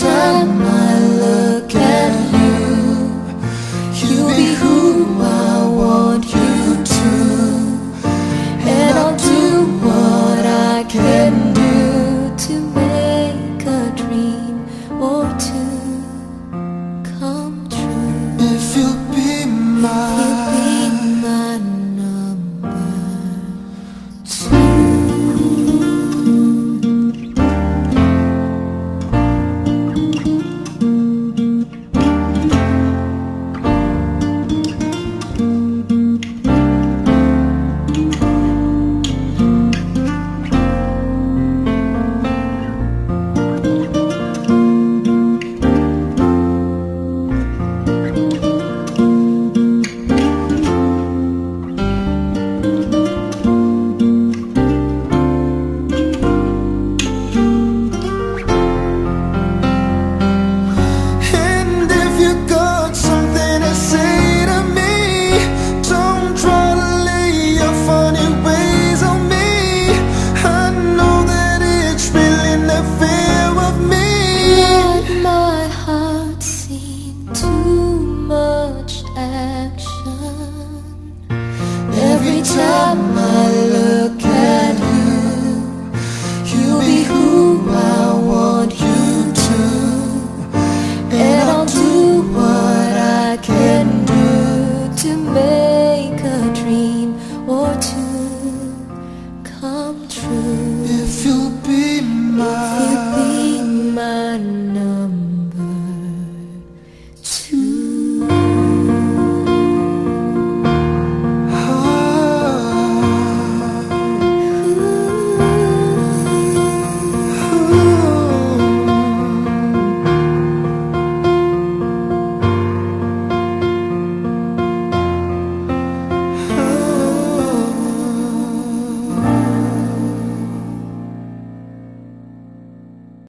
time. chớp